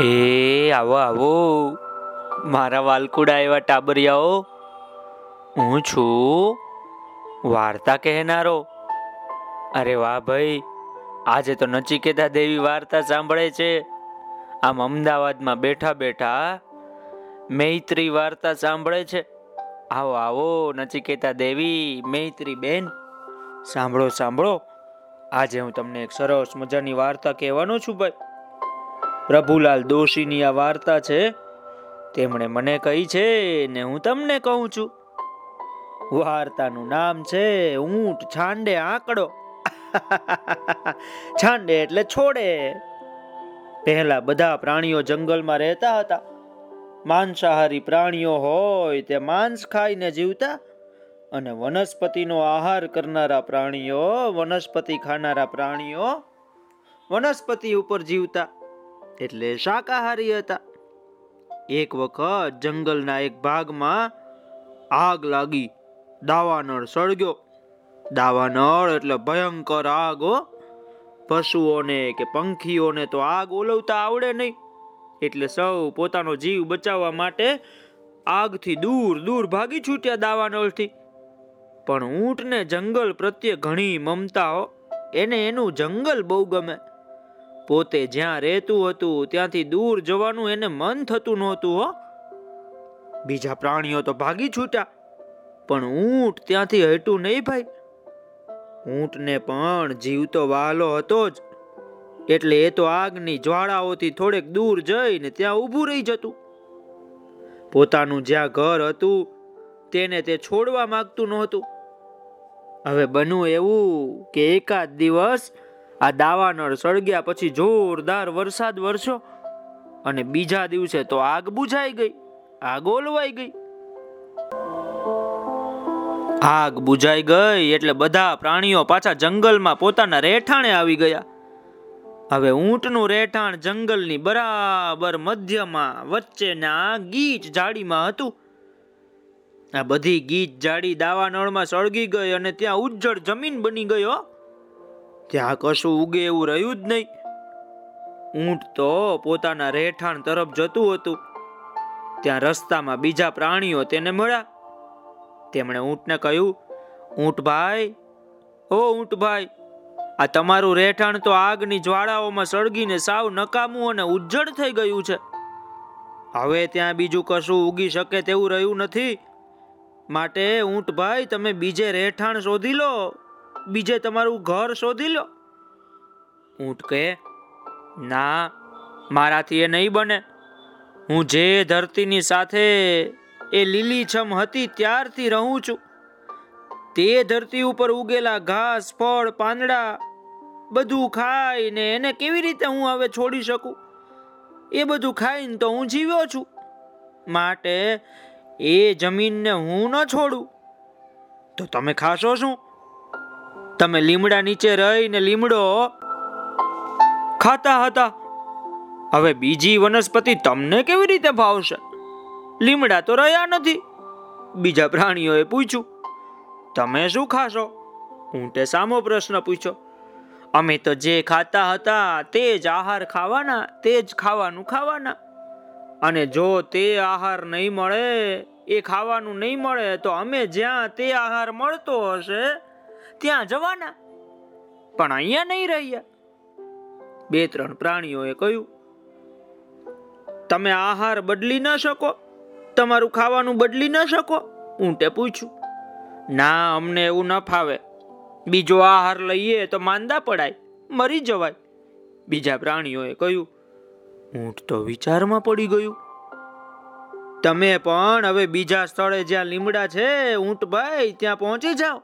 એ, આવો આવો. મારા વાલકુડા એવા ટાબરિયાઓ. હું છું વાર્તા કહેનારો. અરે વાહ ભાઈ, આજે તો નચિકેતા દેવી વાર્તા સાંભળે છે. આમ અમદાવાદમાં બેઠા બેઠા મૈત્રી વાર્તા સાંભળે છે. આવો આવો, નચિકેતા દેવી, મૈત્રી બેન. સાંભળો સાંભળો. આજે હું તમને એક સરસ મજાની વાર્તા કહેવાનો છું ભાઈ. પ્રભુલાલ દોશીની આ વાર્તા છે, તેમણે મને કહી છે ને હું તમને કહું છું. વાર્તાનું નામ છે ઊંટ છાંડે આંકડો. છાંડે એટલે છોડે. પહેલા બધા પ્રાણીઓ જંગલમાં રહેતા હતા. માંસાહારી પ્રાણીઓ હોય તે માંસ ખાઈને જીવતા અને વનસ્પતિનો આહાર કરનારા પ્રાણીઓ વનસ્પતિ ખાનારા પ્રાણીઓ વનસ્પતિ ઉપર જીવતા. એટલે શાકાહારી હતા. એક વખત જંગલના એક ભાગમાં આગ લાગી. દાવાનળ સળગ્યો. દાવાનળ એટલે ભયંકર આગ પશુઓને કે પંખીઓને તો આગ ઓલવતા આવડે નહીં. એટલે સૌ પોતાનો જીવ બચાવવા માટે આગથી દૂર દૂર ભાગી છૂટ્યા દાવાનળથી પણ ઊંટને જંગલ પ્રત્યે ઘણી મમતા હો. એને એનું જંગલ બહુ ગમે. પોતે જ્યાં રહેતું હતું, ત્યાંથી દૂર જવાનું એને મન થતું નહોતું, હો. બીજા પ્રાણીઓ તો ભાગી છૂટ્યા, પણ ઊંટ ત્યાંથી હટ્યું નહીં ભાઈ. ઊંટને પણ જીવતો વાલો હતો જ, એટલે એ તો આગની જ્વાળાઓથી થોડેક દૂર જઈને ત્યાં ઊભું રહી જતું. પોતાનું જ્યાં ઘર હતું, તેને તે છોડવા માંગતું નહોતું. હવે બન્યું એવું કે એકાદ દિવસ આ દાવાનળ સળગ્યા પછી જોરદાર વરસાદ વરસ્યો અને બીજા દિવસે તો આગ બુઝાઈ ગઈ, આગ ઓલવાઈ ગઈ. આગ બુઝાઈ ગઈ એટલે બધા પ્રાણીઓ પાછા જંગલમાં પોતાના રહેઠાણે આવી ગયા. હવે ઊંટનું રહેઠાણ જંગલની બરાબર મધ્યમાં, વચ્ચેના ગીચ જાડીમાં હતું. આ બધી ગીચ જાડી દાવાનળમાં સળગી ગઈ અને ત્યાં ઉજ્જડ જમીન બની ગયો ત્યાં કશું ઉગે એવું રહ્યું જ નહીં. ઊંટ તો પોતાના રહેઠાણ તરફ જતું હતું. ત્યાં રસ્તામાં બીજા પ્રાણીઓ તેને મળ્યા. તેમણે ઊંટને કહ્યું, ઊંટ ભાઈ, ઓ ઊંટ ભાઈ, આ તમારું રહેઠાણ તો આગની જ્વાળાઓમાં સળગીને સાવ નકામું અને ઉજ્જળ થઈ ગયું છે. હવે ત્યાં બીજું કશું ઉગી શકે તેવું રહ્યું નથી. માટે ઊંટ ભાઈ, તમે બીજે રહેઠાણ શોધી લો. બીજે તમારું ઘર શોધી લો. ઊંટ કહે, ના, મારાથી એ નહીં બને. હું જે ધરતીની સાથે એ લીલીછમ હતી ત્યારથી રહું છું. તે ધરતી ઉપર ઉગેલા ઘાસ, ફળ, પાંદડા બધું ખાઈને એને કેવી રીતે હું હવે છોડી શકું? એ બધું ખાઈને તો હું જીવ્યો છું. માટે એ જમીનને હું ન છોડું. તો તમે ખાશો શું? તમે લીમડા નીચે રહીને લીમડો ખાતા હતા. હવે બીજી વનસ્પતિ તમને કેવી રીતે ભાવશે લીમડા તો રહ્યા નથી. બીજા પ્રાણીઓએ પૂછ્યું, તમે શું ખાશો? ઊંટે સામો પ્રશ્ન પૂછ્યો, અમે તો જે ખાતા હતા તે જ આહાર ખાવાના, તે જ ખાવાનું ખાવાના. અને જો તે આહાર નહીં મળે, એ ખાવાનું નહીં મળે, તો અમે જ્યાં તે આહાર મળતો હશે ત્યાં જવાના. પણ અહીંયા નહીં રહ્યા. બે ત્રણ પ્રાણીઓએ કહ્યું, તમે આહાર બદલી ન શકો. તમારું ખાવાનું બદલી ન શકો. ઊંટે પૂછ્યું ના, અમને એવું ન ફાવે. બીજો આહાર લઈએ તો માંદા પડાય, મરી જવાય. બીજા પ્રાણીઓએ કહ્યું, ઊંટ તો વિચારમાં પડી ગયું. તમે પણ હવે બીજા સ્થળે જ્યાં લીમડા છે ઊંટભાઈ ત્યાં પહોંચી જાઓ.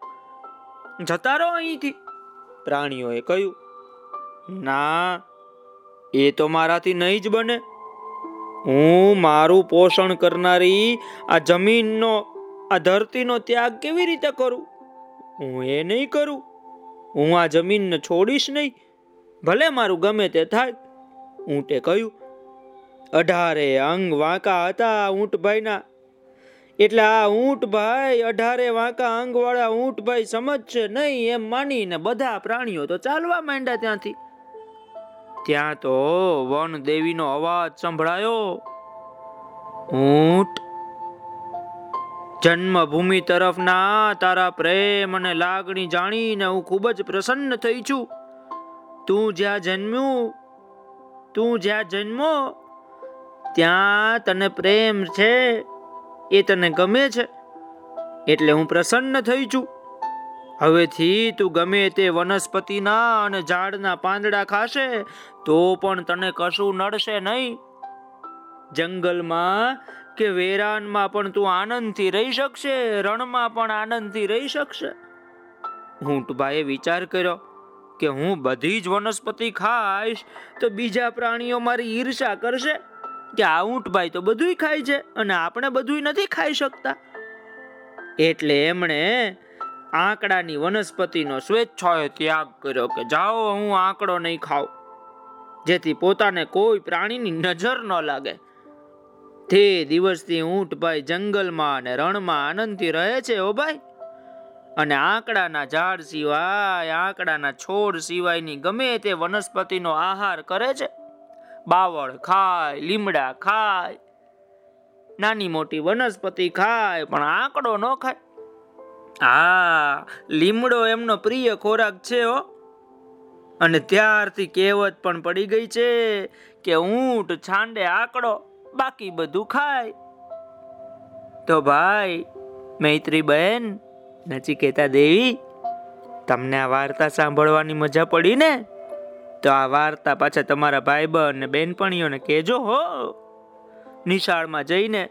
જતા રહો અહીંથી. પ્રાણીઓએ કહ્યું, ના, એ તો મારાથી નહીં જ બને. હું મારું પોષણ કરનારી આ જમીનનો, આ ધરતીનો ત્યાગ કેવી રીતે કરું? હું એ નહીં કરું. હું આ જમીનને છોડીશ નહીં. ભલે મારું ગમે તે થાય. ઊંટે કહ્યું, અઢારે અંગ વાંકા હતા ઊંટભાઈના એટલે આ ઊંટભાઈ અઢારે વાંકા અંગવાળા ઊંટભાઈ સમજશે નહીં, એમ માનીને બધા પ્રાણીઓ તો ચાલવા માંડ્યા ત્યાંથી. ત્યાં તો વન દેવીનો અવાજ સંભળાયો. ઊંટ, જન્મભૂમિ તરફના તારા પ્રેમ અને લાગણી જાણીને હું ખૂબ જ પ્રસન્ન થઈ છું. તું જ્યાં જન્મ્યું, તું જ્યાં જન્મો, ત્યાં તને પ્રેમ છે. એ તને ગમે છે? એટલે હું પ્રસન્ન થઈ છું. હવેથી તું ગમે તે વનસ્પતિના અને ઝાડના પાંદડા ખાશે, તો પણ તને કશું નડશે નહીં. જંગલમાં કે વેરાનમાં પણ તું આનંદથી રહી શકશે, રણમાં પણ આનંદથી રહી શકશે. ઊંટભાઈએ વિચાર કર્યો કે હું બધી જ વનસ્પતિ ખાઈશ, તો બીજા પ્રાણીઓ મારી ઈર્ષા કરશે. કે આ ઊંટભાઈ તો બધુંય ખાય છે અને આપણે બધુંય નથી ખાઈ શકતા. એટલે એમણે આંકડાની વનસ્પતિનો સ્વેચ્છાએ ત્યાગ કર્યો કે જાઓ, હું આંકડો નહીં ખાઉં. જેથી પોતાને કોઈ પ્રાણીની નજર ન લાગે. તે દિવસથી ઊંટભાઈ જંગલમાં અને રણમાં આનંદથી રહે છે ઓ ભાઈ અને આંકડાના ઝાડ સિવાય, આંકડાના છોડ સિવાયની ગમે તે વનસ્પતિનો આહાર કરે છે. બાવળ ખાય, લીમડા ખાય, નાની મોટી વનસ્પતિ ખાય, પણ આંકડો ન ખાય. હા, લીમડો એમનો પ્રિય ખોરાક છે હો. અને ત્યારથી કહેવત પણ પડી ગઈ છે કે ઊંટ છાંડે આંકડો, બાકી બધું ખાય. તો ભાઈ મૈત્રી બહેન નચિકેતા દેવી, તમને આ વાર્તા સાંભળવાની મજા પડી ને? તો આ વાર્તા પાછા તમારા ભાઈબંધ અને બેનપણીઓને કહેજો હો. નિશાળમાં જઈને,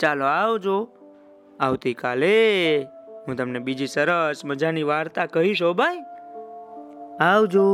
ચાલો આવજો. આવતીકાલે હું તમને બીજી સરસ મજાની વાર્તા કહીશ હો ભાઈ. આવજો.